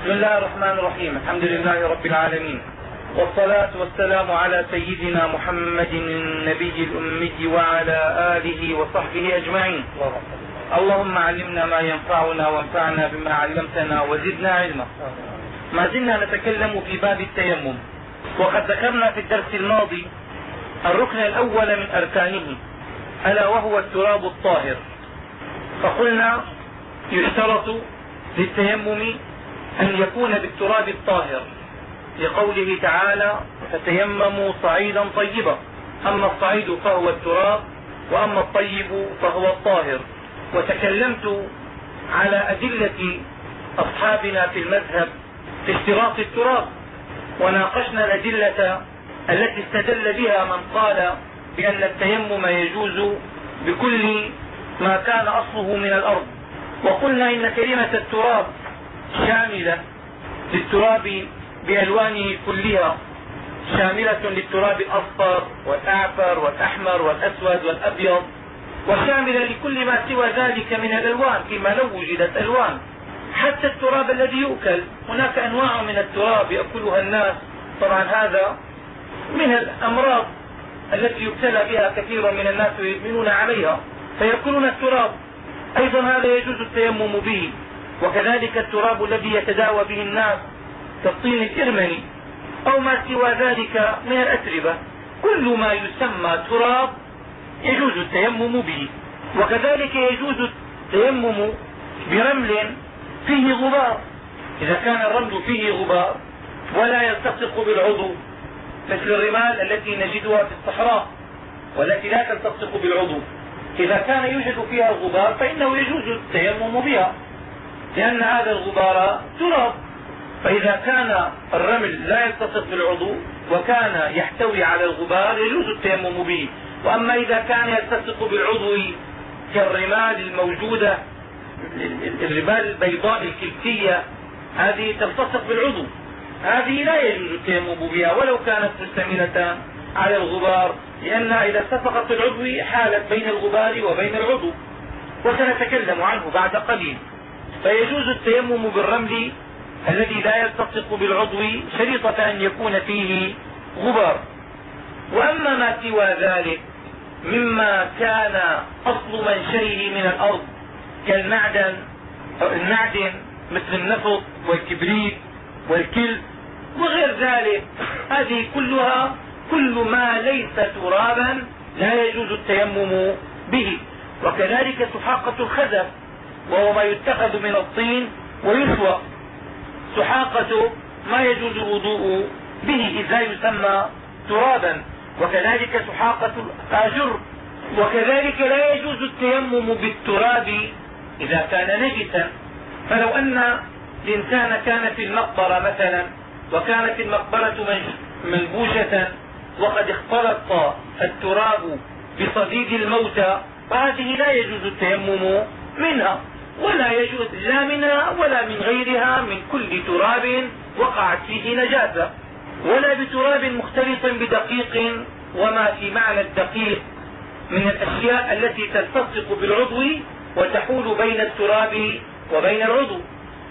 بسم الله الرحمن الرحيم. الحمد لله رب العالمين. والصلاة والسلام على سيدنا محمد النبي الأمي وعلى آله وصحبه أجمعين. اللهم علمنا ما ينفعنا وانفعنا بما علمتنا وزدنا علما. ما زلنا نتكلم في باب التيمم. وقد ذكرنا في الدرس الماضي الركن الأول من أركانه ألا وهو التراب الطاهر. فقلنا يشترط للتيمم أن يكون بالتراب الطاهر. لقوله تعالى فتيمموا صعيدا طيبا. أما الصعيد فهو التراب وأما الطيب فهو الطاهر. وتكلمت على أدلة أصحابنا في المذهب في اشتراط التراب. وناقشنا الأدلة التي استدل بها من قال بأن التيمم يجوز بكل ما كان أصله من الأرض. وقلنا إن كلمة التراب شاملة للتراب بألوانه كلها شاملة للتراب الأصفر والأعفر والأحمر والأسود والأبيض وشاملة لكل ما سوى ذلك من الألوان فيما لو وجدت ألوان. حتى التراب الذي يؤكل هناك أنواع من التراب يأكلها الناس. طبعا هذا من الأمراض التي يبتلى بها كثير من الناس ويؤمنون عليها فيأكلون التراب. أيضا هذا يجوز التيمم به. وكذلك التراب الذي يتداوى به الناس كالطين الإرمني أو ما سوى ذلك من الأتربة كل ما يسمى تراب يجوز التيمم به وكذلك يجوز التيمم برمل فيه غبار. إذا كان الرمل فيه غبار ولا يلتصق بالعضو مثل الرمال التي نجدها في الصحراء والتي لا تلتصق بالعضو. إذا كان يوجد فيها الغبار فإنه يجوز التيمم بها. لأن هذا الغبار تراب. فإذا كان الرمل لا يلتصق بالعضو وكان يحتوي على الغبار يجوز التيمم به. وأما إذا كان يلتصق بالعضو كالرمال الموجودة الرمال البيضاء الكلسية هذه تلتصق بالعضو. هذه لا يجوز التيمم بها ولو كانت مشتملة على الغبار لأنها إذا التصقت بالعضو حالت بين الغبار وبين العضو. وسنتكلم عنه بعد قليل. فيجوز التيمم بالرمل الذي لا يلتصق بالعضو شريطة أن يكون فيه غبار. وأما ما سوى ذلك مما كان أصل منشئه من الأرض كالمعدن المعدن مثل النفط والكبريت والكل وغير ذلك هذه كلها كل ما ليس ترابا لا يجوز التيمم به. وكذلك سحاقة الخزف وهو ما يتخذ من الطين ويسوى. سحاقة ما يجوز الوضوء به إذا يسمى ترابا. وكذلك سحاقة الآجر. وكذلك لا يجوز التيمم بالتراب إذا كان نجسا. فلو أن الإنسان كان في المقبرة مثلا وكانت المقبرة منبوشة وقد اختلط التراب بصديد الموتى فهذه لا يجوز التيمم منها. ولا يجوز لا منها ولا من غيرها من كل تراب وقعت فيه نجاسة ولا بتراب مختلط بدقيق وما في معنى الدقيق من الأشياء التي تلتصق بالعضو وتحول بين التراب وبين العضو.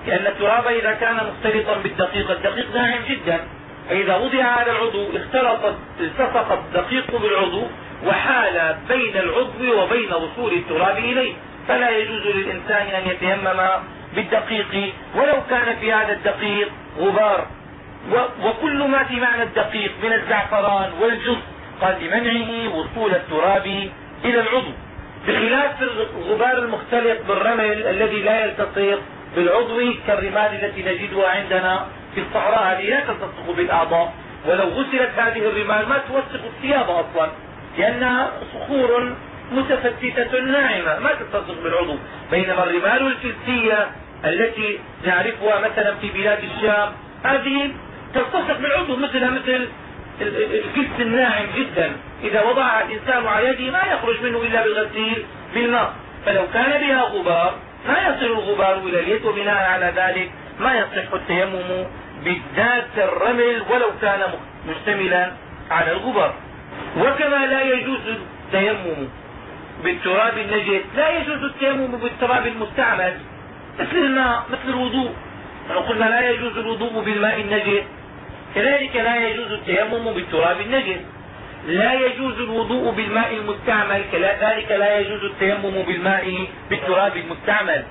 لأن التراب إذا كان مختلطا بالدقيق الدقيق ناعم جدا. فإذا وضع على العضو اختلط التصق الدقيق بالعضو وحال بين العضو وبين وصول التراب إليه. فلا يجوز للإنسان أن يتيمم بالدقيق ولو كان في هذا الدقيق غبار. وكل ما في معنى الدقيق من الزعفران والجص قال لمنعه وصول التراب إلى العضو. بخلاف الغبار المختلط بالرمل الذي لا يلتصق بالعضو كالرمال التي نجدها عندنا في الصحراء هذه لا تلتصق بالأعضاء. ولو غسلت هذه الرمال ما توسخ الثياب أصلا لأنها صخور متفتتة ناعمة. ما تلتصق بالعضو بينما الرمال الفلسية التي نعرفها مثلا في بلاد الشام. هذه تلتصق بالعضو مثلها مثل الكلس الناعم جدا. إذا وضعها الإنسان على يده ما يخرج منه إلا بالغسيل بالماء. فلو كان بها غبار ما يصل الغبار إلى اليد وبناء على ذلك ما يصح التيمم بالذات الرمل ولو كان مشتملا على الغبار. وكما لا يجوز التيمم بالتراب النجس. لا يجوز التيمم بالتراب المستعمل. مثل الماء مثل الوضوء. قلنا لا يجوز الوضوء بالماء النجس كذلك لا يجوز التيمم بالتراب النجس. لا يجوز الوضوء بالماء المستعمل كذلك لا يجوز التيمم بالماء بالتراب المستعمل.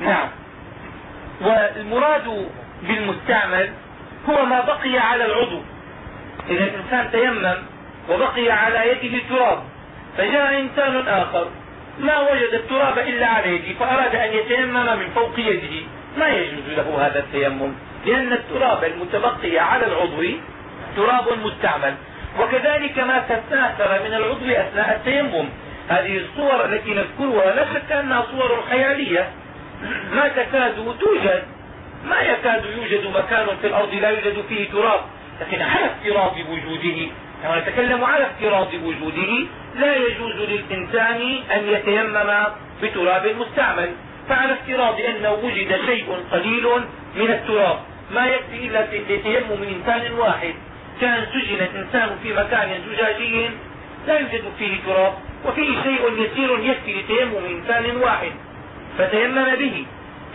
نعم. والمراد بالمستعمل هو ما بقي على العضو. إذا الإنسان تيمم وبقي على يده تراب فجاء إنسان آخر. ما وجد التراب إلا على يده فأراد أن يتيمم من فوق يده. ما يجوز له هذا التيمم لأن التراب المتبقي على العضو تراب مستعمل. وكذلك ما تستأثر من العضو أثناء التيمم. هذه الصور التي نذكرها لا شك أنها صور خيالية. ما تكاد توجد ما يكاد يوجد مكان في الأرض لا يوجد فيه تراب لكن على افتراض وجوده كما نتكلم على افتراض وجوده لا يجوز للإنسان أن يتيمم بتراب مستعمل. فعلى افتراض أنه وجد شيء قليل من التراب ما يكفي إلا لتيمم إنسان واحد. كان سجن الإنسان في مكان زجاجي لا يوجد فيه تراب وفيه شيء يسير يكفي لتيمم إنسان واحد. فتيمم به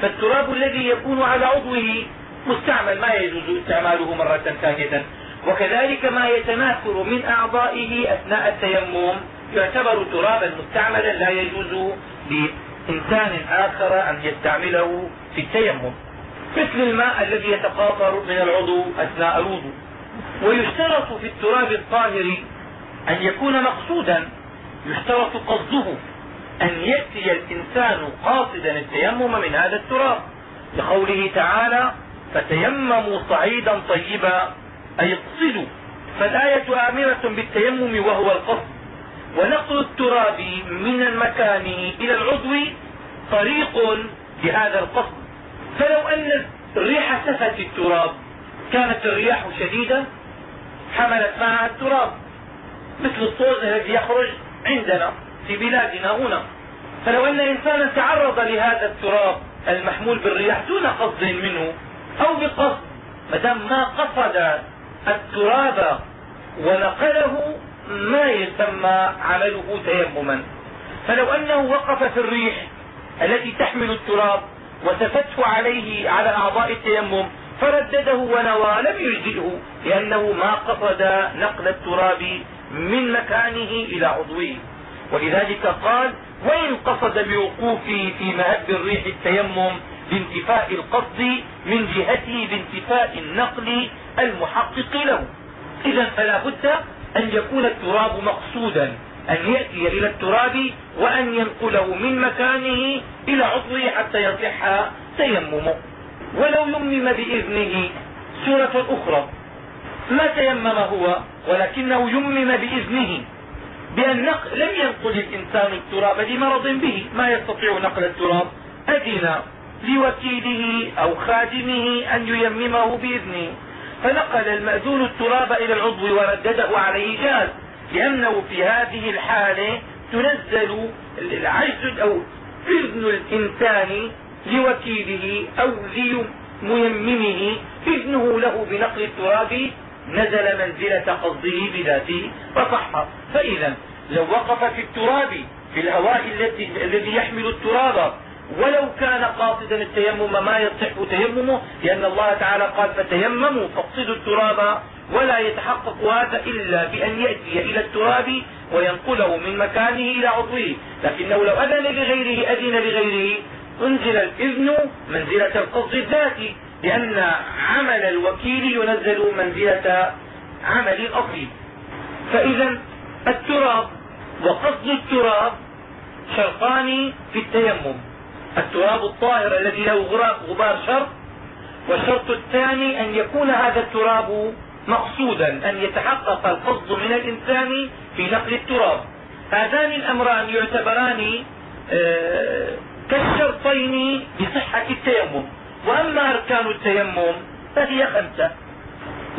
فالتراب الذي يكون على عضوه مستعمل ما يجوز استعماله مرة ثانية. وكذلك ما يتناثر من أعضائه أثناء التيمم يعتبر ترابا مستعملا لا يجوز لإنسان آخر أن يستعمله في التيمم. مثل الماء الذي يتقاطر من العضو أثناء الوضوء. ويشترط في التراب الطاهر أن يكون مقصودا. يشترط قصده أن يأتي الإنسان قاصدا التيمم من هذا التراب. لقوله تعالى فتيمموا صعيدا طيبا أي اقصدوا فالآية آمرة بالتيمم وهو القصد. ونقل التراب من المكان إلى العضو طريق لهذا القصد. فلو أن الريح سفت التراب كانت الرياح شديدة حملت معها التراب. مثل الطوز الذي يخرج عندنا في بلادنا هنا. فلو أن إنسانا تعرض لهذا التراب المحمول بالرياح دون قصد منه أو بقصد ما دام ما قصد التراب ونقله ما يسمى عمله تيمما. فلو أنه وقف في الريح التي تحمل التراب وسفته عليه على أعضاء التيمم فردده ونوى لم يجزئه لأنه ما قصد نقل التراب من مكانه إلى عضوه. ولذلك قال وإن قصد بوقوفه في مهب الريح التيمم بانتفاء القصد من جهته بانتفاء النقل المحقق له. إذا فلا بد أن يكون التراب مقصودا أن يأتي إلى التراب وأن ينقله من مكانه إلى عضوه حتى يصح تيممه. ولو يمم بإذنه سورة أخرى. ما تيمم هو؟ ولكنه يمم بإذنه. بأن لم ينقل الإنسان التراب لمرض به. ما يستطيع نقل التراب؟ أذن لوكيله أو خادمه أن ييممه بإذنه. فنقل المأذون التراب إلى العضو وردده عليه جاز. لأنه في هذه الحالة تنزل العجز أو إذن الإنسان لوكيله أو لميممه. إذنه له بنقل التراب نزل منزلة قصده بذاته فصح. فإذا لو وقف في التراب في الهواء الذي الذي يحمل التراب ولو كان قاصدا التيمم ما يصح تيممه لأن الله تعالى قال فتيمموا فاقصدوا التراب ولا يتحقق هذا إلا بأن يأتي إلى التراب وينقله من مكانه إلى عضوه. لكنه لو أذن لغيره أذن لغيره. أنزل الإذن منزلة القصد الذاتي لأن عمل الوكيل ينزل منزلة عمل الأصيل فإذا التراب وقصد التراب شرطان في التيمم. التراب الطاهر الذي له غبار شرط والشرط الثاني أن يكون هذا التراب مقصودا أن يتحقق القصد من الإنسان في نقل التراب. هذان الأمران يعتبران آه، كالشرطين بصحة التيمم. وأما أركان التيمم فهي خمسة.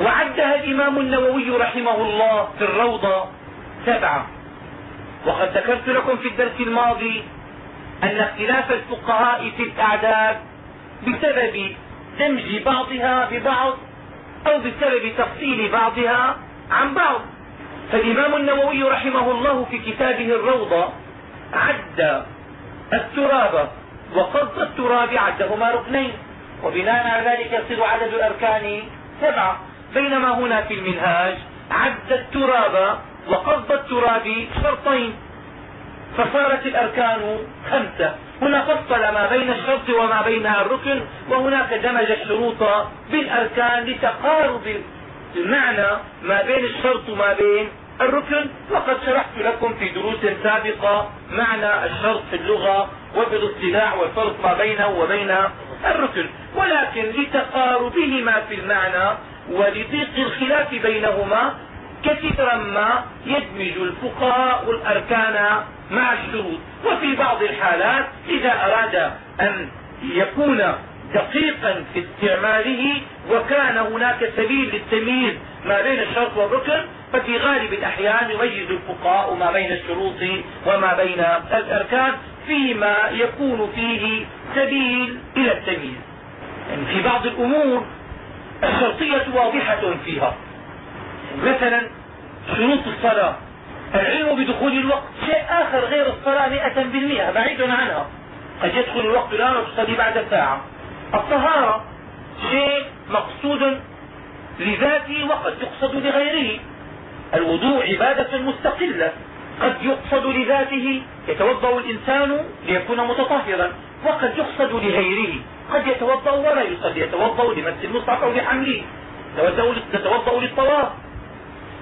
وعدها الإمام النووي رحمه الله في الروضة سبعة. وقد ذكرت لكم في الدرس الماضي أن اختلاف الفقهاء في الأعداد بسبب دمج بعضها ببعض أو بسبب تفصيل بعضها عن بعض. فالإمام النووي رحمه الله في كتابه الروضة عد التراب وقصد التراب عدهما ركنين وبناء على ذلك يصير عدد الأركان سبعة. بينما هنا في المنهاج عد التراب وقصد التراب شرطين. فصارت الأركان خمسة. هنا فصل ما بين الشرط وما بينها الركن وهناك دمج الشروط بالأركان لتقارب المعنى ما بين الشرط وما بين الركن. وقد شرحت لكم في دروس سابقة معنى الشرط في اللغة وفي الاصطلاح والفرق ما بينه وبين الركن. ولكن لتقاربهما في المعنى ولضيق الخلاف بينهما كثيرا ما يدمج الفقهاء الأركان مع الشروط. وفي بعض الحالات إذا أراد أن يكون دقيقا في استعماله وكان هناك سبيل للتمييز ما بين الشرط والركن ففي غالب الأحيان يميز الفقهاء ما بين الشروط وما بين الأركان فيما يكون فيه سبيل إلى التمييز. يعني في بعض الأمور الشرطية واضحة فيها. مثلا شروط الصلاة. العلم بدخول الوقت شيء آخر غير الصلاة مئة بالمئة بعيد عنها. قد يدخل الوقت الآن وتصلي بعد ساعة. الطهارة شيء مقصود لذاته وقد يقصد لغيره. الوضوء عبادة مستقلة قد يقصد لذاته يتوضأ الإنسان ليكون متطهرا وقد يقصد لغيره. قد يتوضأ ولا يصلي يتوضأ لمس المصحف أو لحمله. يتوضا للطواف.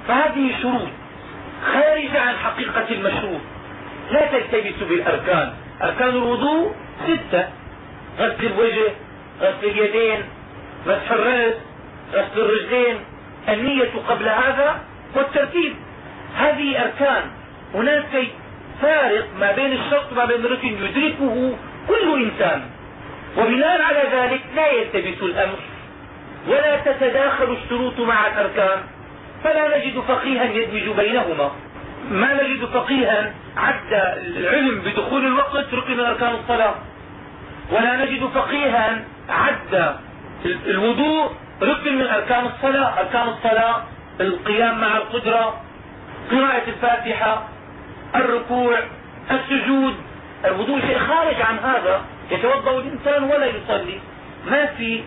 فهذه شروط خارجة عن حقيقة المشروط لا تلتبس بالأركان. أركان الوضوء ستة غسل الوجه غسل اليدين مسح الرأس غسل الرجلين. النية قبل هذا والترتيب. هذه أركان. هناك فارق ما بين الشرط وما بين الركن يدركه كل إنسان. وبناء على ذلك لا يلتبس الأمر ولا تتداخل الشروط مع الأركان. فلا نجد فقيها يدمج بينهما. ما نجد فقيها عد العلم بدخول الوقت ركن من أركان الصلاة. ولا نجد فقيها عد الوضوء ركن من أركان الصلاة. أركان الصلاة القيام مع القدرة قراءة الفاتحة الركوع السجود. الوضوء شيء خارج عن هذا. يتوضأ الإنسان ولا يصلي. ما في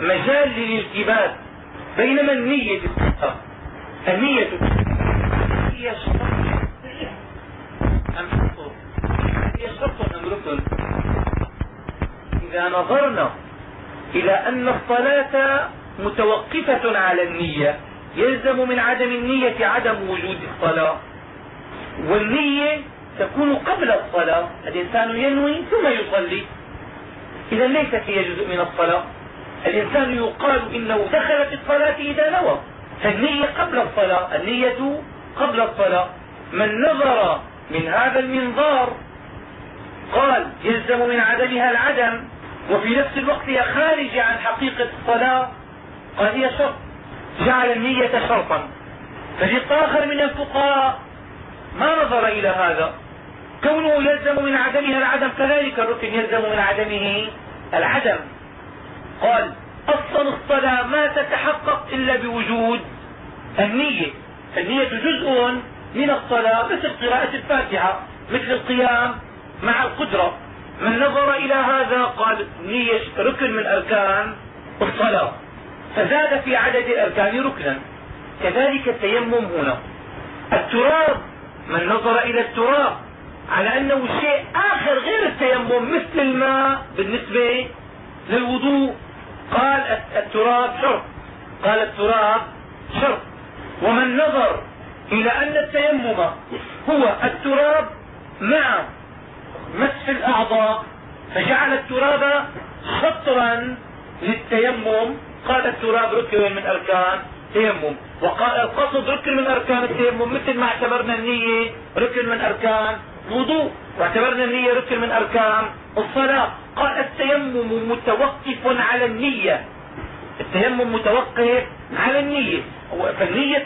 مجال للالتباس. بينما النية النية هي شرط أم هي شرط أم ركن؟ إذا نظرنا إلى أن الصلاة متوقفة على النية يلزم من عدم النية عدم وجود الصلاة. والنية تكون قبل الصلاة الإنسان ينوي ثم يصلي. إذا ليست هي جزء من الصلاة. الإنسان يقال إنه دخل في الصلاة إذا نوى فالنية قبل الصلاة النية قبل الصلاة. من نظر من هذا المنظار قال يلزم من عدمها العدم وفي نفس الوقت هي خارجة عن حقيقة الصلاة قال هي شرط. جعل النية شرطا. فريق آخر من الفقهاء ما نظر إلى هذا. كونه يلزم من عدمها العدم كذلك الركن يلزم من عدمه العدم. قال اصل الصلاة ما تتحقق إلا بوجود النية. النية جزء من الصلاة مثل قراءة الفاتحة مثل القيام مع القدرة. من نظر إلى هذا قال النية ركن من أركان الصلاة. فزاد في عدد الأركان ركنا. كذلك التيمم هنا. التراب من نظر إلى التراب على أنه شيء آخر غير التيمم مثل الماء بالنسبة للوضوء. قال التراب شرط قال التراب شرط ومن نظر إلى أن التيمم هو التراب مع مسح الأعضاء فجعل التراب شطرا للتيمم. قال التراب ركن من أركان التيمم. وقال القصد ركن من أركان التيمم مثل ما اعتبرنا النية ركن من أركان الوضوء واعتبرنا النية ركن من أركان الصلاة. قال التيمم متوقف على النية. التيمم متوقف على النية. فالنية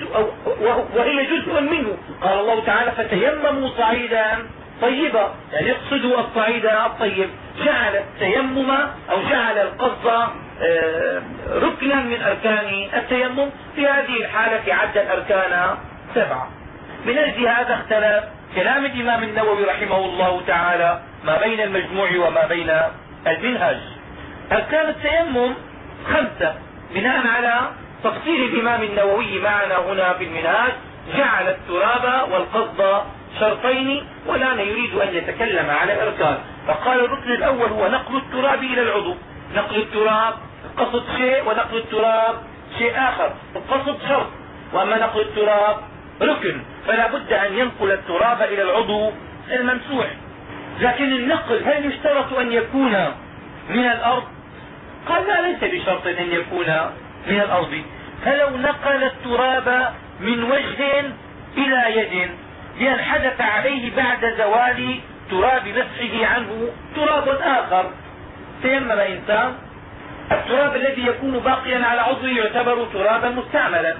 وهي جزء منه. قال الله تعالى فتيمموا صعيدا طيبا. يعني يقصدوا الصعيد الطيب. جعل التيمم أو جعل القصد آه، ركنا من أركان التيمم. في هذه الحالة عد الأركان سبعة. من أجل هذا اختلف كلام الإمام النووي رحمه الله تعالى ما بين المجموع وما بين المنهج. أركان التيمم خمسة؟ بناء على تفصيل الإمام النووي معنا هنا في المنهاج جعل التراب والقصد شرطين والآن يريد أن يتكلم على الأركان. فقال الركن الأول هو نقل التراب إلى العضو. نقل التراب القصد شيء ونقل التراب شيء آخر. القصد شرط. وأما نقل التراب ركن فلا بد أن ينقل التراب إلى العضو الممسوح. لكن النقل هل يشترط أن يكون من الأرض؟ قال لا ليس بشرط أن يكون من الأرض. فلو نقل التراب من وجه إلى يد لأن حدث عليه بعد زوال تراب مسحه عنه تراب آخر. تيمم إنسان التراب الذي يكون باقيا على عضوه يعتبر ترابا مستعملا.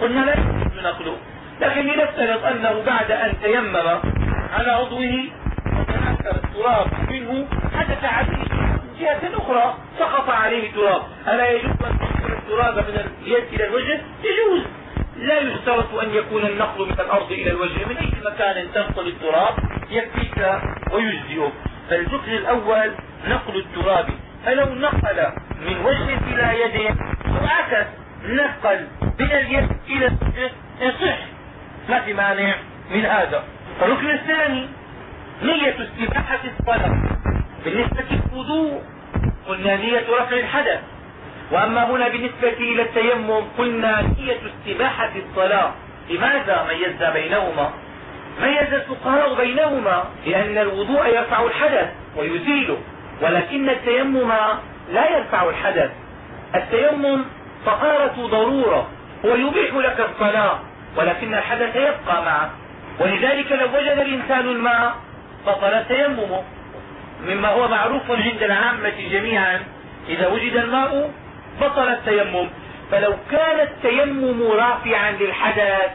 قلنا لا يجوز نقله. لكن لنفترض أنه بعد أن تيمم على عضوه وتنكر التراب منه حدث عليه جهة أخرى سقط عليه تراب. ألا يجوز أن تنقل التراب من اليد إلى الوجه؟ يجوز. لا يشترط أن يكون النقل من الأرض إلى الوجه. من أي مكان تنقل التراب يكفيك ويجزئك. فالركن الأول نقل التراب. فلو نقل من وجه إلى يد وعكس نقل من اليد إلى الوجه يصح. ما في مانع من هذا. الركن الثاني نية استباحة الصلاة. بالنسبة للوضوء قلنا نية رفع الحدث. وأما هنا بالنسبة إلى التيمم قلنا نية استباحة الصلاة. لماذا ميزنا بينهما؟ ميز الفقهاء بينهما لأن الوضوء يرفع الحدث ويزيله ولكن التيمم لا يرفع الحدث. التيمم طهارة ضرورة هو يبيح لك الصلاة. ولكن الحدث يبقى معه. ولذلك لو وجد الإنسان الماء بطل تيممه مما هو معروف عند العامة جميعا. إذا وجد الماء بطل التيمم. فلو كان التيمم رافعا للحدث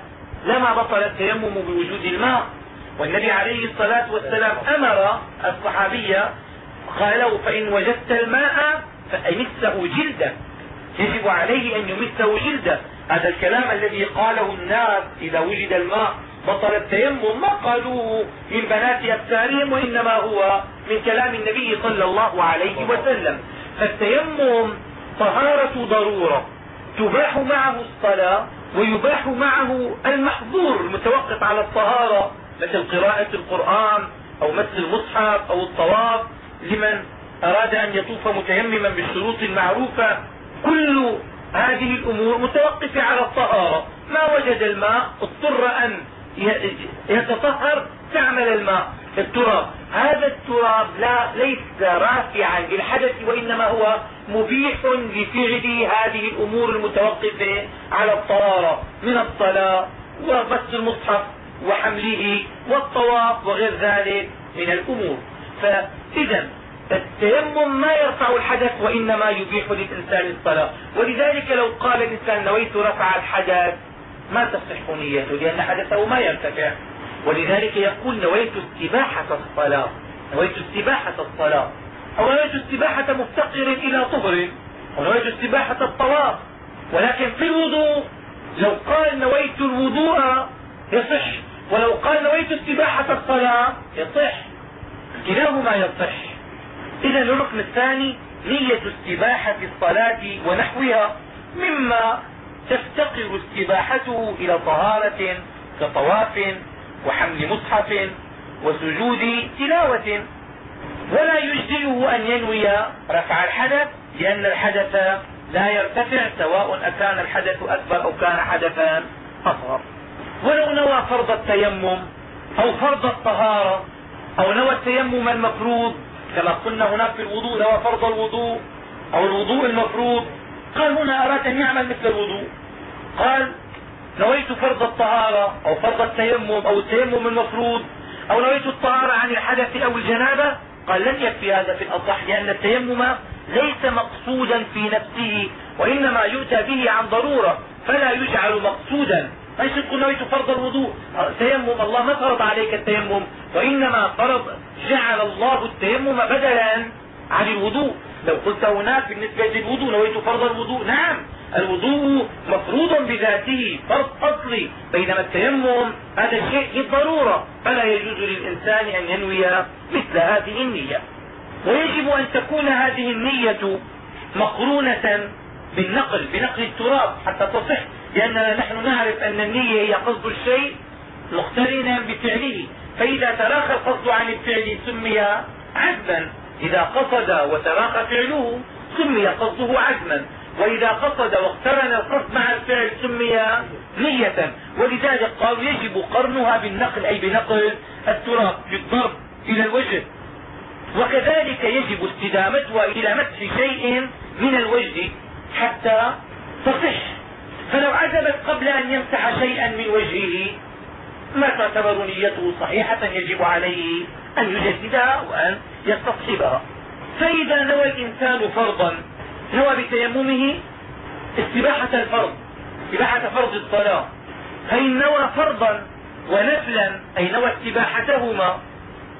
لما بطل التيمم بوجود الماء. والنبي عليه الصلاة والسلام أمر الصحابية قال له فإن وجدت الماء فأمسه جلدا يجب عليه أن يمسه جلدا هذا الكلام الذي قاله الناس إذا وجد الماء بطل التيمم ما قالوه من بنات أفكارهم وإنما هو من كلام النبي صلى الله عليه وسلم. فالتيمم طهارة ضرورة. تباح معه الصلاة ويباح معه المحظور المتوقف على الطهارة مثل قراءة القرآن أو مس المصحف أو الطواف. لمن أراد أن يطوف متيمما بالشروط المعروفة كل هذه الأمور متوقفة على الطهارة. ما وجد الماء اضطر أن يتطهر تعمل الماء التراب. هذا التراب لا ليس رافعا للحدث وإنما هو مبيح لفعل هذه الأمور المتوقفة على الطهارة من الصلاة وبث المصحف وحمله والطواف وغير ذلك من الأمور. فإذا التيمم ما يرفع الحدث وإنما يبيح للإنسان الصلاة ولذلك لو قال الإنسان نويت رفع الحدث ما تصح نيته لأن حدثه ما يرتفع. ولذلك يقول نويت استباحة الصلاة نويت استباحة الصلاة أو نويت استباحة مفتقر إلى طهر. أو نويت استباحة الطواف. ولكن في الوضوء لو قال نويت الوضوء يصح. ولو قال نويت استباحة الصلاة يصح. كلاهما يصح. إذا الركن الثاني نية استباحة الصلاة ونحوها مما تفتقر استباحته إلى طهارة كطواف وحمل مصحف وسجود تلاوة. ولا يجزئه أن ينوي رفع الحدث لأن الحدث لا يرتفع سواء أكان الحدث أكبر أو كان حدثا أصغر. ولو نوى فرض التيمم أو فرض الطهارة أو نوى التيمم المفروض كما قلنا هناك في الوضوء نوى فرض الوضوء أو الوضوء المفروض. قال هنا أراد أن يعمل مثل الوضوء. قال نويت فرض الطهارة أو فرض التيمم أو التيمم المفروض أو نويت الطهارة عن الحدث أو الجنابة. قال لن يكفي هذا في الأصح لأن التيمم ليس مقصودا في نفسه وإنما يؤتى به عن ضرورة فلا يجعل مقصودا. تقول نويت فرض الوضوء. تيمم الله ما فرض عليك التيمم. وإنما فرض جعل الله التيمم بدلا عن الوضوء. لو قلت هناك بالنسبة للوضوء نويت فرض الوضوء. نعم الوضوء مفروض بذاته فرض أصلي. بينما التيمم هذا الشيء بالضرورة فلا يجوز للإنسان أن ينوي مثل هذه النية. ويجب أن تكون هذه النية مقرونة بالنقل بنقل التراب حتى تصح لأننا نحن نعرف أن النية هي قصد الشيء مقترنا بفعله. فإذا تراخى القصد عن الفعل سمي عزما. إذا قصد وتراخى فعله سمي قصده عزما. وإذا قصد واقترن القصد مع الفعل سمي نية. ولذلك قالوا يجب قرنها بالنقل أي بنقل التراب بالضرب إلى الوجه. وكذلك يجب استدامتها إلى مسح شيء من الوجه حتى تصح. فلو عزمت قبل أن يمسح شيئا من وجهه ما تعتبر نيته صحيحة يجب عليه أن يجددها وأن يستصحبها فإذا نوى الإنسان فرضا نوى بتيممه استباحة الفرض استباحة فرض الصلاة. فإن نوى فرضا ونفلا أي نوى استباحتهما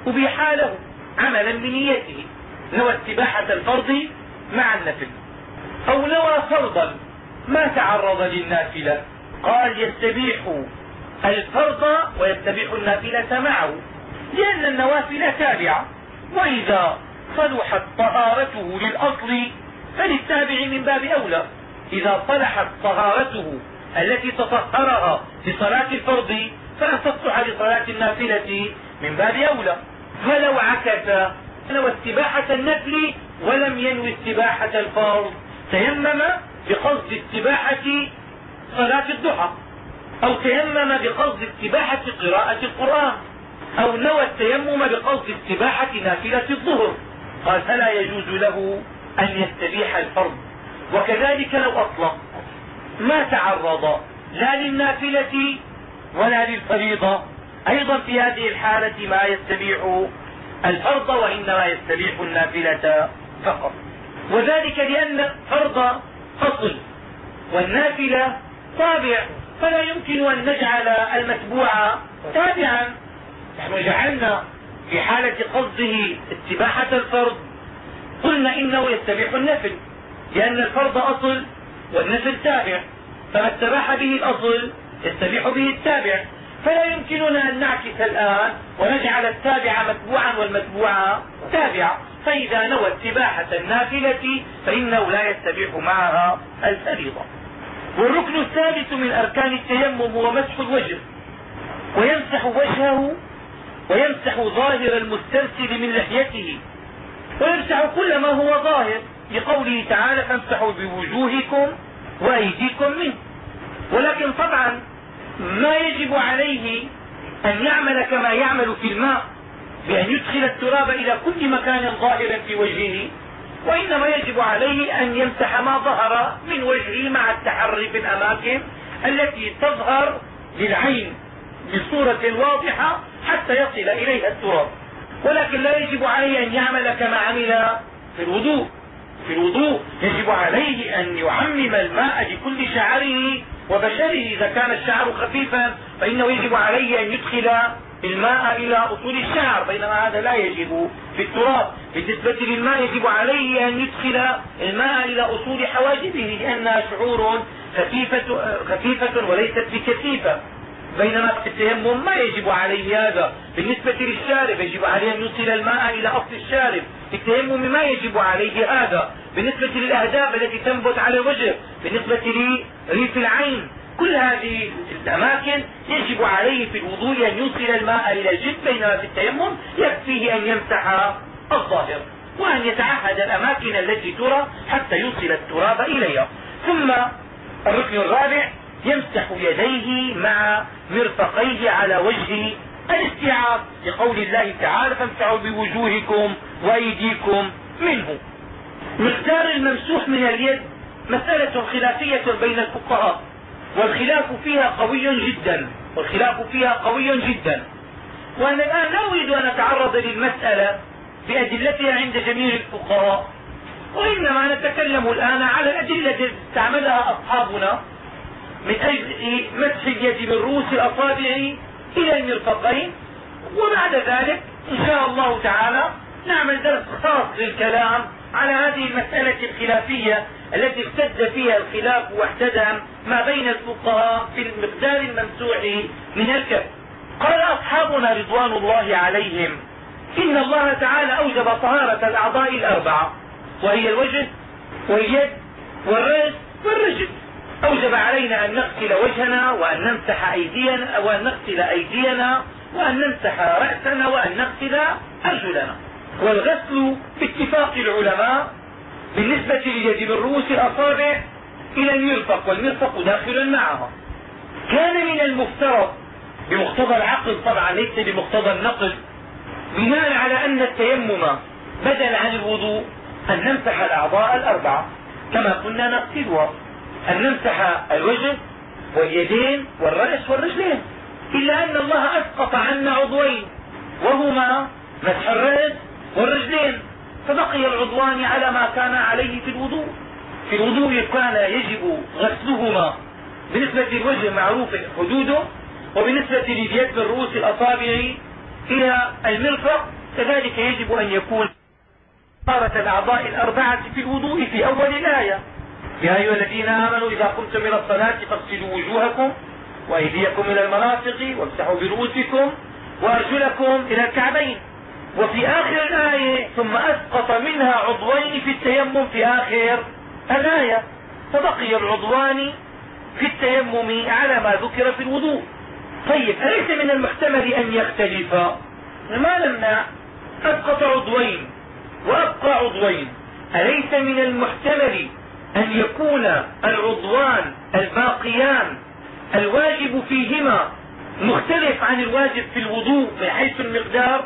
أبيحا له عملا بنيته نوى استباحة الفرض مع النفل. أو نوى فرضا ما تعرض للنافلة؟ قال يستبيح الفرض ويستبيح النافلة معه لأن النوافل تابعة وإذا صلحت طهارته للأصل فللتابع من باب أولى. إذا صلحت طهارته التي تطهرها لصلاة الفرض فلا تصلح لصلاة النافلة من باب أولى. فلو عكس نوى استباحة النفل ولم ينوي استباحة الفرض تيمم بقصد استباحة صلاة الضحى أو تيمم بقصد استباحة قراءة القرآن أو نوى التيمم بقصد استباحة نافلة الظهر. قال فلا يجوز له أن يستبيح الفرض. وكذلك لو أطلق ما تعرض لا للنافلة ولا للفريضة. أيضا في هذه الحالة ما يستبيح الفرض وإنما يستبيح النافلة فقط. وذلك لأن فرض أصل والنافلة تابع. فلا يمكن أن نجعل المتبوع تابعا. نحن جعلنا في حالة قصده استباحة الفرض. قلنا إنه يستبيح النفل لأن الفرض أصل والنفل تابع. فما استباح به الأصل يستبيح به التابع. فلا يمكننا أن نعكس الآن ونجعل التابع متبوعا والمتبوع تابعا. فإذا نوى استباحة النافلة فإنه لا يستبيح معها الفريضة. والركن الثالث من أركان التيمم هو مسح الوجه. ويمسح وجهه ويمسح ظاهر المسترسل من لحيته. ويمسح كل ما هو ظاهر. لقوله تعالى فامسحوا بوجوهكم وأيديكم منه. ولكن طبعا ما يجب عليه أن يعمل كما يعمل في الماء. بأن يدخل التراب إلى كل مكان ظاهر في وجهه وإنما يجب عليه أن يمسح ما ظهر من وجهه مع التحري في الأماكن التي تظهر للعين بصورة واضحة حتى يصل إليها التراب. ولكن لا يجب عليه أن يعمل كما عمل في الوضوء. في الوضوء يجب عليه أن يعمم الماء لكل شعره وبشره إذا كان الشعر خفيفا فإنه يجب عليه أن يدخل الماء إلى أصول الشعر بينما هذا لا يجب في التراب. بالنسبة للماء يجب عليه أن يدخل الماء إلى أصول حواجبه لأنها شعور خفيفة, خفيفة وليست بكثيفة. بينما في التيمم ما يجب عليه هذا. بالنسبة للشارب يجب عليه أن يوصل الماء إلى أصل الشارب. في التيمم ما يجب عليه هذا. بالنسبة للأهداب التي تنبت على الوجه بالنسبة لريف العين كل هذه الأماكن يجب عليه في الوضوء أن يوصل الماء إلى الجسم بينما في التيمم يكفيه أن يمسح الظاهر وأن يتعهد الأماكن التي ترى حتى يوصل التراب إليها. ثم الركن الرابع يمسح يديه مع مرفقيه على وجه الاستيعاب لقول الله تعالى فامسحوا بوجوهكم وأيديكم منه. مقدار الممسوح من اليد مسألة خلافية بين الفقهاء. والخلاف فيها قوي جدا والخلاف فيها قوي جدا. وأنا الآن لا أريد أن أتعرض للمسألة بأدلتها عند جميع الفقهاء وإنما نتكلم الآن على الادلة التي استعملها أصحابنا من أجل مسح اليد من رؤوس الأصابع إلى المرفقين وبعد ذلك إن شاء الله تعالى نعمل درس خاص للكلام على هذه المسألة الخلافية التي اشتد فيها الخلاف واحتدم ما بين الفقهاء في المقدار الممسوح من الكف. قال أصحابنا رضوان الله عليهم إن الله تعالى أوجب طهارة الأعضاء الأربعة وهي الوجه واليد والرأس والرجل. أوجب علينا أن نغسل وجهنا وأن نمسح أيدينا وأن نغسل أيدينا وأن نمسح رأسنا وأن نغسل أرجلنا. والغسل باتفاق العلماء بالنسبة لليد من رؤوس الأصابع إلى المرفق والمرفق داخل معها كان من المفترض بمقتضى العقل طبعا ليس بمقتضى النقل بناء على أن التيمم بدل عن الوضوء أن نمسح الأعضاء الأربعة كما كنا نغسلها أن نمسح الوجه واليدين والرأس والرجلين إلا أن الله أسقط عنا عضوين وهما مسح الرأس والرجلين فبقي العضوان على ما كان عليه في الوضوء. في الوضوء كان يجب غسلهما بالنسبة للوجه معروف حدوده وبالنسبة لليد من رؤوس الأصابع إلى المرفق كذلك يجب أن يكون طهارة الأعضاء الأربعة في الوضوء في أول الآية. يا أيها الذين آمنوا إذا قمتم إلى الصلاة فاغسلوا وجوهكم وأيديكم إلى المرافق وامسحوا برؤوسكم وأرجلكم إلى الكعبين. وفي آخر الآية ثم أسقط منها عضوين في التيمم في آخر الآية. فبقي العضوان في التيمم على ما ذكر في الوضوء. طيب أليس من المحتمل أن يختلفا ما لمنع أسقط عضوين وأبقى عضوين. أليس من المحتمل أن يكون العضوان الباقيان الواجب فيهما مختلف عن الواجب في الوضوء من حيث المقدار؟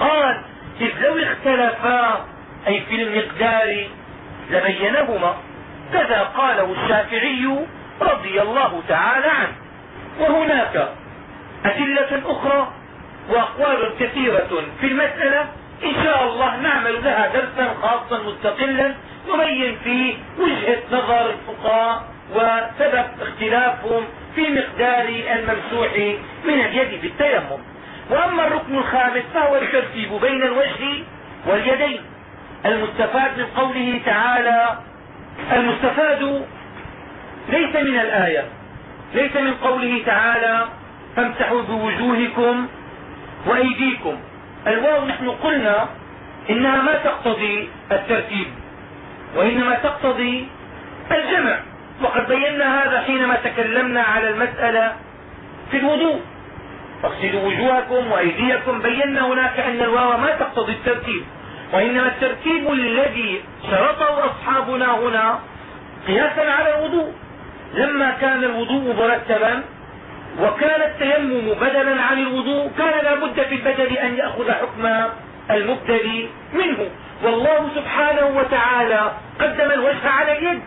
قال إذ لو اختلفا أي في المقدار لبينهما كذا قاله الشافعي رضي الله تعالى عنه. وهناك أدلة أخرى وأقوال كثيرة في المسألة. إن شاء الله نعمل لها درسا خاصا مستقلا نبين فيه وجهة نظر الفقهاء وسبب اختلافهم في مقدار الممسوح من اليد في التيمم وأما الركن الخامس فهو الترتيب بين الوجه واليدين. المستفاد من قوله تعالى المستفاد ليس من الآية ليس من قوله تعالى فامسحوا بوجوهكم وأيديكم. الواو نحن قلنا إنها ما تقتضي الترتيب وإنما تقتضي الجمع. وقد بينا هذا حينما تكلمنا على المسألة في الوضوء. اغسلوا وجوهكم وأيديكم. بينا هناك أن الواو ما تقتضي الترتيب وإنما الترتيب الذي شرطه أصحابنا هنا قياسا على الوضوء. لما كان الوضوء مرتبا وكان التيمم بدلا عن الوضوء كان لا بد في البدل أن يأخذ حكم المبتل منه. والله سبحانه وتعالى قدم الوجه على اليد.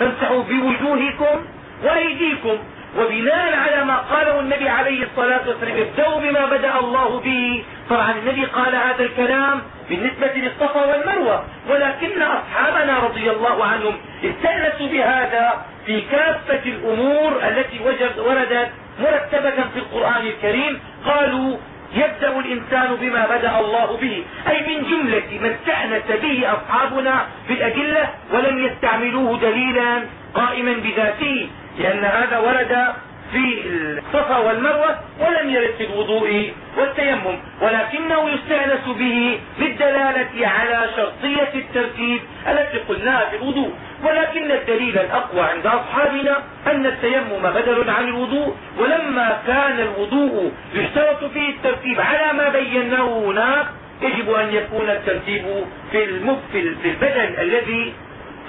فامسحوا بوجوهكم وأيديكم. وبناء على ما قاله النبي عليه الصلاة والسلام ابدأوا بما بدأ الله به. طبعا النبي قال هذا الكلام بالنسبة للصفا والمروة ولكن أصحابنا رضي الله عنهم استأنسوا بهذا في كافة الأمور التي وردت مرتبة في القرآن الكريم. قالوا يبدأ الإنسان بما بدأ الله به أي من جملة ما استأنس به أصحابنا في الأدلة ولم يستعملوه دليلا قائما بذاته. لأن هذا ورد في الصفا والمروة ولم يرد في الوضوء والتيمم ولكنه يستأنس به بالدلالة على شرطية الترتيب التي قلناها في الوضوء. ولكن الدليل الأقوى عند أصحابنا أن التيمم بدل عن الوضوء ولما كان الوضوء يشترط فيه الترتيب على ما بيناه هناك يجب أن يكون الترتيب في في البدن الذي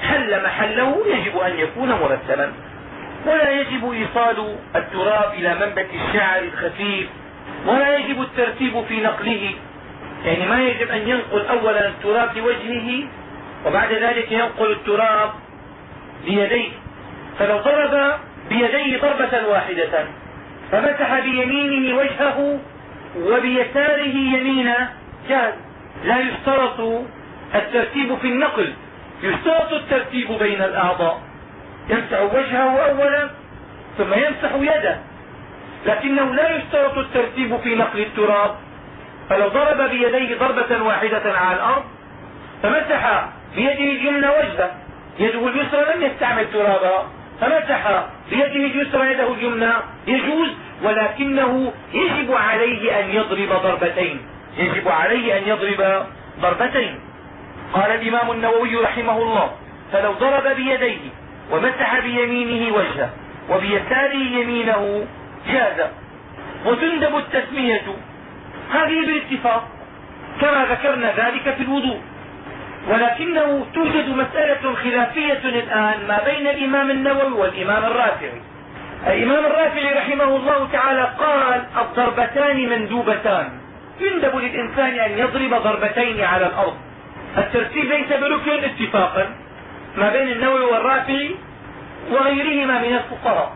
حل محله يجب أن يكون مرتبا. ولا يجب إيصال التراب إلى منبت الشعر الخفيف ولا يجب الترتيب في نقله. يعني ما يجب أن ينقل أولا التراب لوجهه وبعد ذلك ينقل التراب بيديه. فلو ضرب بيديه ضربة واحدة فمسح بيمينه وجهه وبيساره يمينه جاز. لا يشترط الترتيب في النقل يشترط الترتيب بين الأعضاء. يمسح وجهه أولا ثم يمسح يده. لكنه لا يشترط الترتيب في نقل التراب. فلو ضرب بيديه ضربة واحدة على الأرض فمسح بيده اليمنى وجهه. يده اليسرى لم يستعمل ترابا فمسح بيده اليسرى يده اليمنى. يجوز ولكنه يجب عليه أن يضرب ضربتين. يجب عليه أن يضرب ضربتين. قال الإمام النووي رحمه الله فلو ضرب بيديه ومسح بيمينه وجهه وبيساره يمينه جاز. وتندب التسمية. هذه بالاتفاق. كما ذكرنا ذلك في الوضوء. ولكنه توجد مسألة خلافية الآن ما بين الإمام النووي والإمام الرافعي. الإمام الرافعي رحمه الله تعالى قال الضربتان مندوبتان. يندب للإنسان أن يضرب ضربتين على الأرض. الترتيب ليس بركن اتفاقا. ما بين النووي والرافعي وغيرهما من الفقراء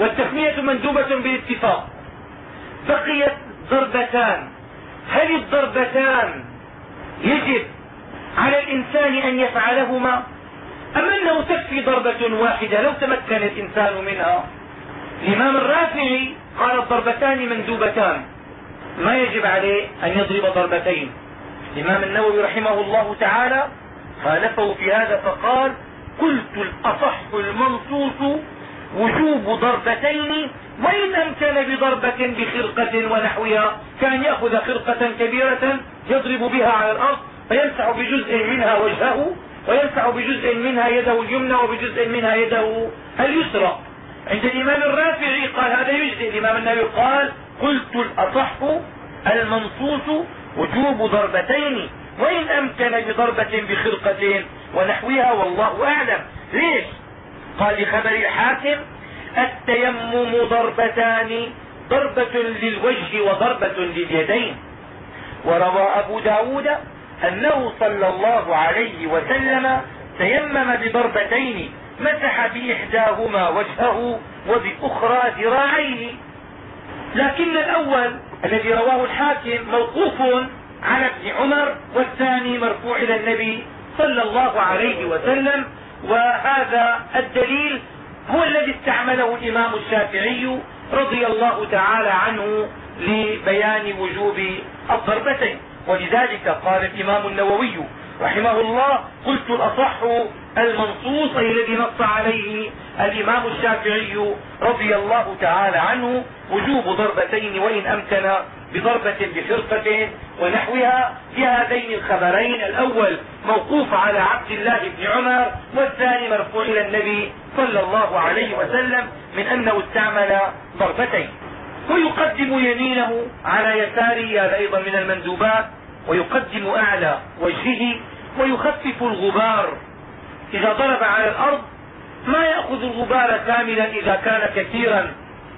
والتسمية مندوبة بالاتفاق. بقيت ضربتان. هل الضربتان يجب على الإنسان أن يفعلهما؟ أم أنه تكفي ضربة واحدة لو تمكن الإنسان منها؟ الإمام الرافعي قال الضربتان مندوبتان. ما يجب عليه أن يضرب ضربتين. الإمام النووي رحمه الله تعالى خالفه في هذا فقال قلت الأصح المنصوص وجوب ضربتين وإن أمكن بضربة بخرقة ونحوها كأن يأخذ خرقة كبيرة يضرب بها على الأرض فيمسح بجزء منها وجهه ويمسح بجزء منها يده اليمنى وبجزء منها يده اليسرى. عند الإمام الرافعي قال هذا يجزي الإمام النووي قال قلت الأصح المنصوص وجوب ضربتين وإن أمكن بضربة بخرقة ونحوها والله أعلم. ليش؟ قال لخبر الحاكم التيمم ضربتان ضربة للوجه وضربة لليدين. وروى أبو ب داود أنه صلى الله عليه وسلم تيمم بضربتين مسح بإحداهما وجهه وبأخرى ذراعيه. لكن الأول الذي رواه الحاكم موقوف على ابن عمر والثاني مرفوع إلى النبي صلى الله عليه وسلم وهذا الدليل هو الذي استعمله الإمام الشافعي رضي الله تعالى عنه لبيان وجوب الضربتين. ولذلك قال الإمام النووي رحمه الله قلت الأصح المنصوص أي الذي نص عليه الإمام الشافعي رضي الله تعالى عنه وجوب ضربتين وإن أمكن بضربة بفرقة ونحوها في هذين الخبرين الأول موقوف على عبد الله بن عمر والثاني مرفوع إلى النبي صلى الله عليه وسلم من أنه استعمل ضربتين. ويقدم يمينه على يساره هذا أيضا من المندوبات ويقدم أعلى وجهه ويخفف الغبار. إذا ضرب على الأرض ما يأخذ الغبار كاملا إذا كان كثيرا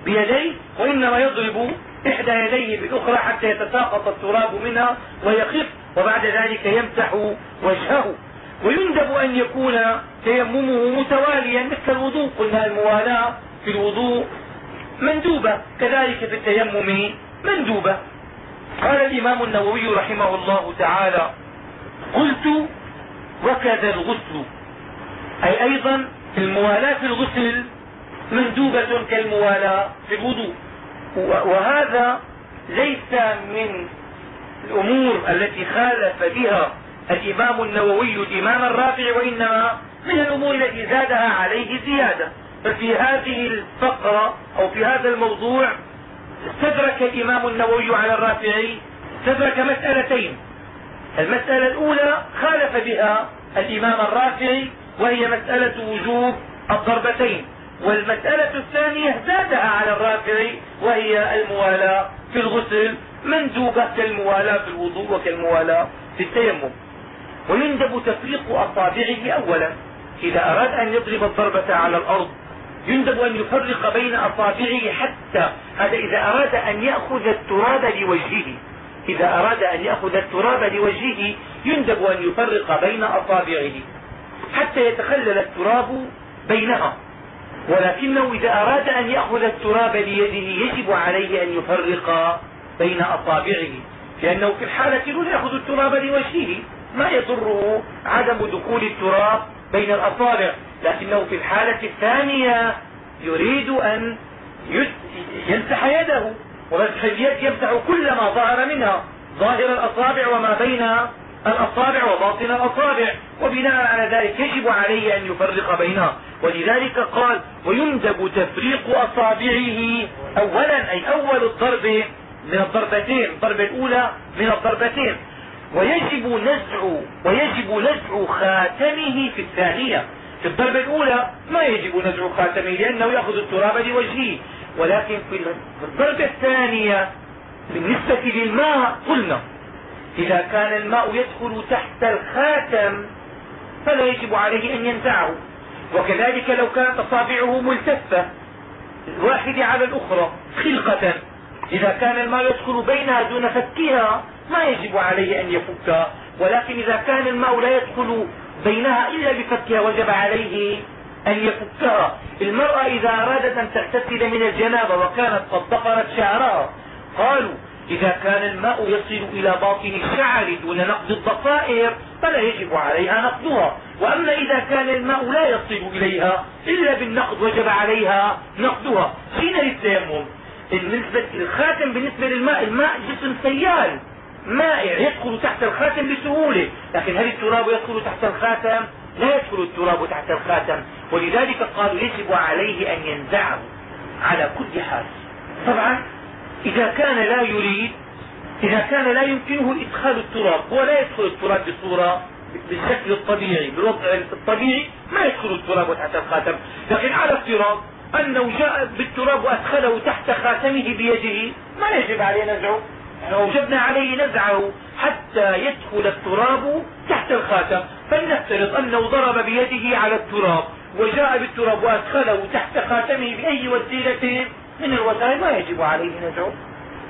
بيديه وإنما يضرب إحدى يديه بالأخرى حتى يتساقط التراب منها ويخف وبعد ذلك يمسح وجهه. ويندب أن يكون تيممه متواليا مثل الوضوء قلنا الموالاة في الوضوء مندوبة كذلك في التيمم مندوبة. قال الإمام النووي رحمه الله تعالى قلت وكذا الغسل. أي أيضا الموالاة في الغسل مندوبة كالموالاة في الوضوء. وهذا ليس من الأمور التي خالف بها الإمام النووي الإمام الرافع وإنما من الأمور التي زادها عليه زيادة. ففي هذه الفقرة أو في هذا الموضوع استدرك الإمام النووي على الرافعي استدرك مسألتين. المسألة الأولى خالف بها الإمام الرافعي وهي مسألة وجوب الضربتين. والمسألة الثانية زادها على الرافعي وهي الموالاة في الغسل مندوبة كالموالاة في الوضوء وكالموالاة في التيمم. ويندب تفريق أصابعه أولا إذا أراد أن يضرب الضربة على الأرض يندب أن يفرق بين أصابعه حتى هذا إذا أراد أن يأخذ التراب لوجهه. إذا أراد أن يأخذ التراب لوجهه يندب أن يفرق بين أصابعه حتى يتخلل التراب بينها ولكنه إذا أراد أن يأخذ التراب ليده يجب عليه أن يفرق بين أصابعه لأنه في الحالة الأولى يأخذ التراب لوجهه ما يضره عدم دخول التراب بين الأصابع. لكنه في الحالة الثانية يريد أن يمسح يده ومسح اليد يمسح كل ما ظهر منها ظاهر الأصابع وما بين الأصابع وباطن الأصابع. وبناء على ذلك يجب عليه أن يفرق بينها. ولذلك قال ويندب تفريق أصابعه أولا أي أول الضرب من الضربتين الضربة الأولى من الضربتين. ويجب نزع ويجب نزع خاتمه في الثانية. في الضربة الأولى ما يجب نزع خاتمه لأنه يأخذ التراب لوجهه ولكن في الضربة الثانية بالنسبة للماء قلنا إذا كان الماء يدخل تحت الخاتم فلا يجب عليه أن ينزعه وكذلك لو كانت أصابعه ملتفة الواحدة على الأخرى خلقة. إذا كان الماء يدخل بينها دون فكها ما يجب عليه أن يفكها ولكن إذا كان الماء لا يدخل بينها إلا بفكها وجب عليه أن يفكها. المرأة إذا أرادت أن تغتسل من الجنابة وكانت قد ضفرت شعرها قالوا إذا كان الماء يصل إلى باطن الشعر دون نقض الضفائر فلا يجب عليها نقضها وأما إذا كان الماء لا يصل إليها إلا بالنقض وجب عليها نقضها حين للتيمم بالنسبة الخاتم بالنسبة للماء الماء جسم سيال. مائع يدخل تحت الخاتم بسهولة. لكن هل التراب يدخل تحت الخاتم؟ لا يدخل التراب تحت الخاتم. ولذلك قالوا يجب عليه أن ينزعه. على كل حال. طبعا إذا كان لا يريد إذا كان لا يمكنه إدخال التراب هو لا يدخل التراب بصورة بالشكل الطبيعي بالوضع الطبيعي ما يدخل التراب تحت الخاتم. لكن على افتراض أنه جاء بالتراب وأدخله تحت خاتمه بيده ما يجب عليه نزعه. إحنا اوجبنا عليه نزعه حتى يدخل التراب تحت الخاتم. فلنفترض أنه ضرب بيده على التراب وجاء بالتراب وأدخله تحت خاتمه بأي وسيلة؟ من الوسائل ما يجب عليه نزعه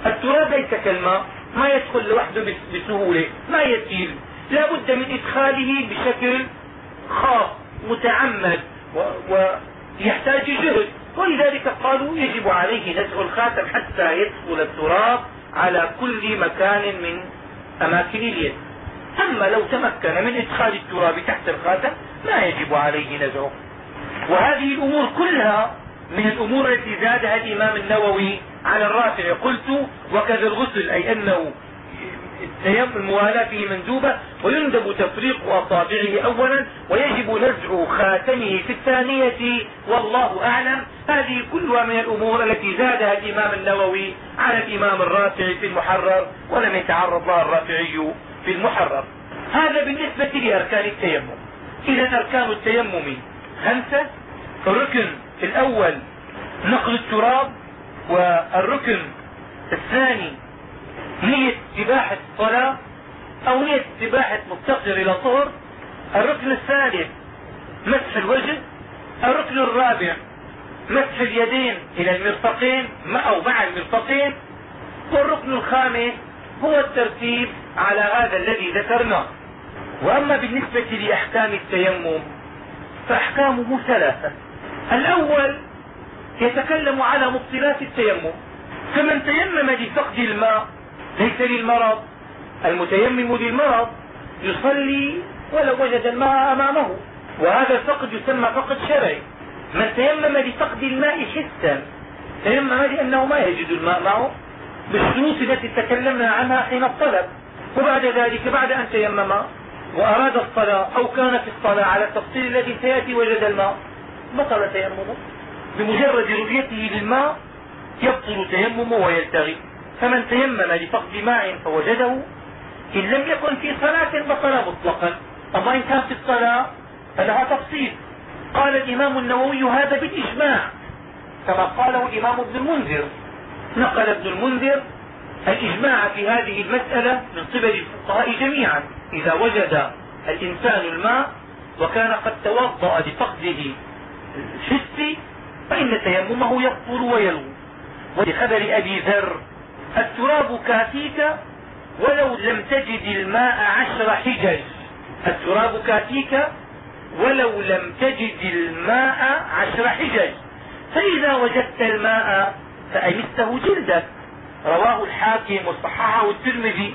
التراب ليس كالماء ما يدخل لوحده بسهولة ما يسيل لا بد من إدخاله بشكل خاص متعمد ويحتاج جهد. ولذلك قالوا يجب عليه نزع الخاتم حتى يدخل التراب على كل مكان من أماكن اليد. أما لو تمكن من إدخال التراب تحت الخاتم لا يجب عليه نزعه وهذه الأمور كلها من الأمور التي زادها الإمام النووي على الرافع. قلت وكذا الغسل أي أنه الموالاة فيه مندوبة ويندب تفريق أصابعه أولا ويجب نزع خاتمه في الثانية. والله أعلم. هذه كلها من الأمور التي زادها الإمام النووي على الإمام الرافعي في المحرر ولم يتعرض لها الرافعي في المحرر. هذا بالنسبة لأركان التيمم. إذا أركان التيمم خمسة الركن الأول نقل التراب والركن الثاني نية استباحة الصلاة أو نية استباحة مفتقر إلى طهر. الركن الثالث مسح الوجه. الركن الرابع مسح اليدين إلى المرفقين أو مع المرفقين. والركن الخامس هو الترتيب على هذا الذي ذكرناه وأما بالنسبة لأحكام التيمم فأحكامه ثلاثة. الأول يتكلم على مبطلات التيمم. فمن تيمم لفقد الماء ليس للمرض المتيمم للمرض يصلي ولو وجد الماء أمامه. وهذا الفقد يسمى فقد شرعي. من تيمم لفقد الماء حسا تيمم لأنه ما يجد الماء معه. بالشروط التي تكلمنا عنها حين الطلب. وبعد ذلك بعد أن تيمم وأراد الصلاة أو كان في الصلاة على التفصيل الذي سيأتي وجد الماء. بطل تيممه. بمجرد رؤيته للماء يبطل تيممه ويلتغي. فمن تيمم لفقد ماء فوجده إن لم يكن في صلاة بطل مطلقا. أما إن كان في الصلاة فلها تفصيل. قال الإمام النووي هذا بالإجماع. كما قاله الإمام ابن المنذر. نقل ابن المنذر الإجماع في هذه المسألة من قبل الفقهاء جميعا. إذا وجد الإنسان الماء وكان قد توضأ لفقده الحسي فإن تيممه يبطل ويلغو. ولخبر أبي ذر التراب كافيك ولو لم تجد الماء عشر حجج. التراب كافيك ولو لم تجد الماء عشر حجج. فإذا وجدت الماء فأمسه جلدك. رواه الحاكم وصححه الترمذي.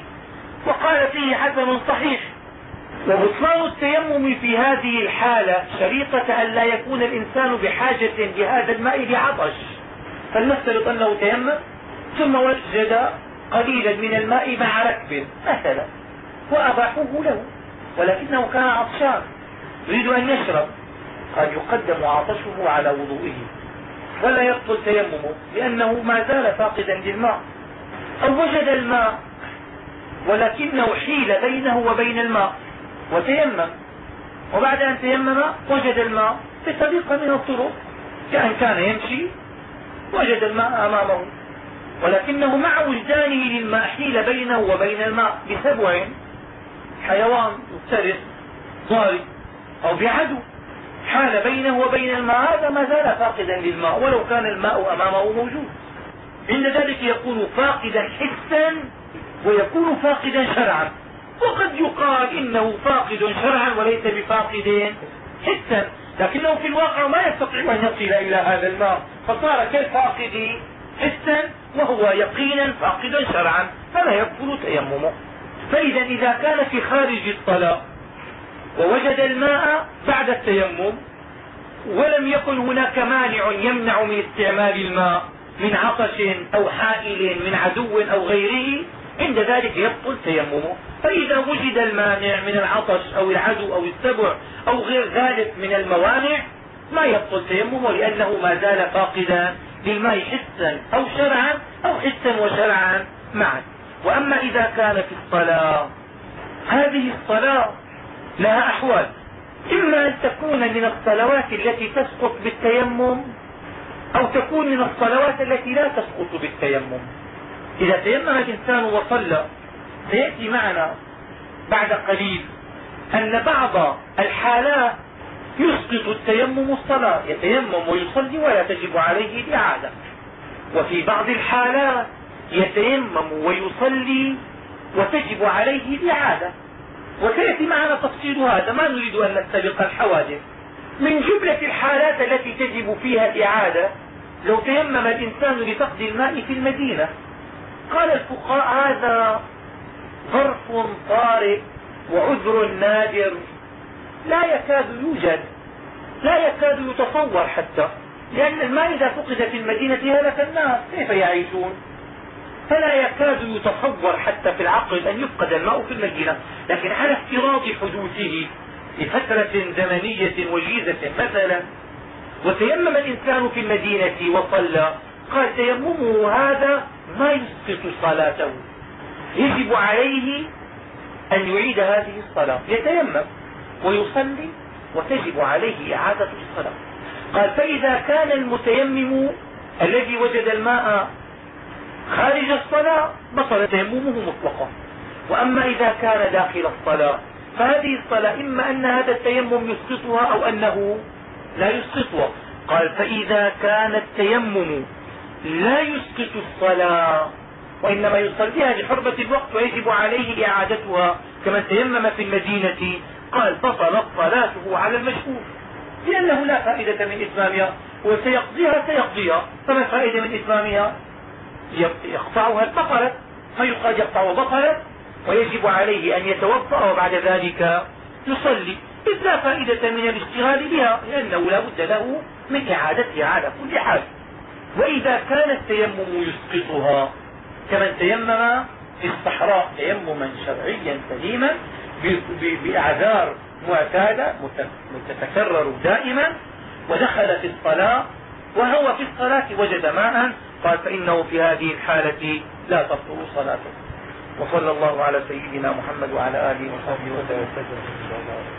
وقال فيه حسن صحيح. وبطلان التيمم في هذه الحالة شريطة أن لا يكون الإنسان بحاجة لهذا الماء لعطش. فلنفترض أنه تيمم ثم وجد قليلا من الماء مع ركب مثلا وأباحوه له ولكنه كان عطشان. يريد أن يشرب. قد يقدم عطشه على وضوئه. ولا يبطل تيممه لأنه ما زال فاقدا للماء. أو وجد الماء ولكنه حيل بينه وبين الماء. وتيمم. وبعد أن تيمم وجد الماء بطريقة من الطرق. كأن كان يمشي وجد الماء أمامه. ولكنه مع وجدانه للماء حيل بينه وبين الماء بسبع. حيوان مفترس ضارب أو بعدو حال بينه وبين الماء هذا ما زال فاقدا للماء ولو كان الماء أمامه موجود. عند ذلك يكون فاقدا حسا ويكون فاقدا شرعا. وقد يقال إنه فاقد شرعا وليس بفاقد. حسا لكنه في الواقع ما يستطيع أن يصل إلى هذا الماء. فصار كالفاقد حسا وهو يقينا فاقدا شرعا فلا يبطل تيممه. فإذا إذا كان في خارج الصلاة ووجد الماء بعد التيمم ولم يكن هناك مانع يمنع من استعمال الماء من عطش أو حائل من عدو أو غيره عند ذلك يبطل تيممه. فإذا وجد المانع من العطش أو العدو أو السبع أو غير ذلك من الموانع ما يبطل تيممه لأنه ما زال فاقدا للماء حسا أو شرعا أو حسا وشرعا معا. وأما إذا كان في الصلاة هذه الصلاة لها أحوال. إما أن تكون من الصلوات التي تسقط بالتيمم أو تكون من الصلوات التي لا تسقط بالتيمم. إذا تيمم الإنسان وصلى سيأتي معنا بعد قليل أن بعض الحالات يسقط التيمم الصلاة يتيمم ويصلي ولا تجب عليه الإعادة وفي بعض الحالات يتيمم ويصلي وتجب عليه الإعادة وسيأتي معنا تفصيل هذا ما نريد أن نستبق الحوادث. من جملة الحالات التي تجب فيها الإعادة لو تيمم الإنسان لفقد الماء في المدينة قال الفقهاء هذا ظرف طارئ وعذر نادر. لا يكاد يوجد لا يكاد يتصور حتى لأن الماء إذا فقد في المدينة هلك الناس كيف يعيشون؟ فلا يكاد يتصور حتى في العقل أن يفقد الماء في المدينة. لكن على افتراض حدوثه لفترة زمنية وجيزة مثلا وتيمم الإنسان في المدينة وصلى قال تيممه هذا ما يسقط صلاته. يجب عليه أن يعيد هذه الصلاة يتيمم ويصلي وتجب عليه إعادة الصلاة. قال فإذا كان المتيمم الذي وجد الماء خارج الصلاة بطل تيممه مطلقا. وأما إذا كان داخل الصلاة فهذه الصلاة إما أن هذا التيمم يسقطها أو أنه لا يسقطها. قال فإذا كان التيمم لا يسقط الصلاة وإنما يصليها لحرمة الوقت ويجب عليه إعادتها كمن تيمم في المدينة قال بطلت صلاته على المشهور. لأنه لا فائدة من إتمامها وسيقضيها سيقضيها فما الفائدة من إتمامها يقطعها بطلت ما يقال يقطع بطلت ويجب عليه أن يتوضا وبعد ذلك يصلي. إذ لا فائدة من الاشتغال بها لأنه لا بد له من إعادتها على كل حال. وإذا كان التيمم يسقطها كمن تيمم في الصحراء تيمما شرعيا سليما بأعذار معتادة تتكرر دائما ودخل في الصلاة وهو في الصلاة وجد ماء قال فإنه في هذه الحالة لا تبطل صلاته. وصلى الله على سيدنا محمد وعلى آله وصحبه وسلم.